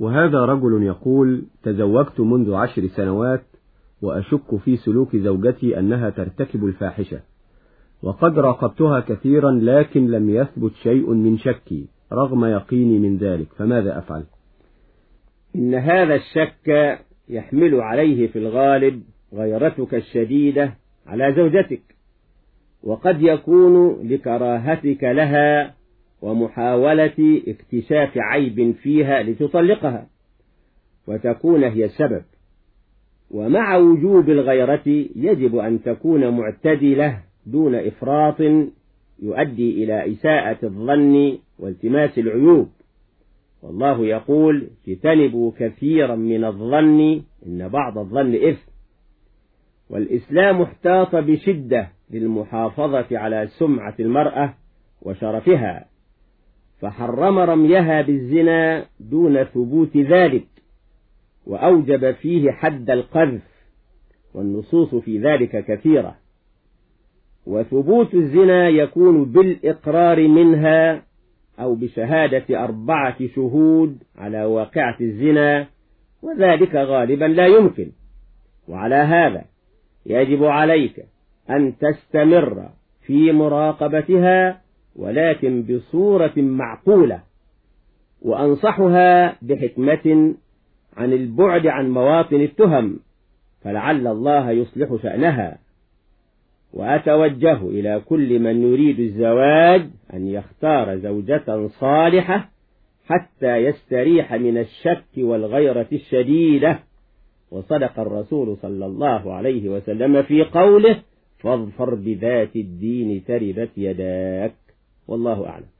وهذا رجل يقول تزوجت منذ عشر سنوات وأشك في سلوك زوجتي أنها ترتكب الفاحشة وقد راقبتها كثيرا لكن لم يثبت شيء من شكي رغم يقيني من ذلك فماذا أفعل؟ إن هذا الشك يحمل عليه في الغالب غيرتك الشديدة على زوجتك وقد يكون لكراهتك لها ومحاولة اكتشاف عيب فيها لتطلقها وتكون هي السبب. ومع وجوب الغيرة يجب أن تكون معتدلة دون إفراط يؤدي إلى إساءة الظن والتماس العيوب. والله يقول اجتنبوا كثيرا من الظن إن بعض الظن إثم. والإسلام احتاط بشدة للمحافظة على سمعة المرأة وشرفها. فحرم رميها بالزنا دون ثبوت ذلك وأوجب فيه حد القذف والنصوص في ذلك كثيرة. وثبوت الزنا يكون بالإقرار منها أو بشهادة أربعة شهود على واقعة الزنا وذلك غالبا لا يمكن. وعلى هذا يجب عليك أن تستمر في مراقبتها ولكن بصورة معقولة وأنصحها بحكمة عن البعد عن مواطن التهم فلعل الله يصلح شأنها. وأتوجه إلى كل من يريد الزواج أن يختار زوجة صالحة حتى يستريح من الشك والغيرة الشديدة. وصدق الرسول صلى الله عليه وسلم في قوله فاظفر بذات الدين تربت يداك. والله أعلم.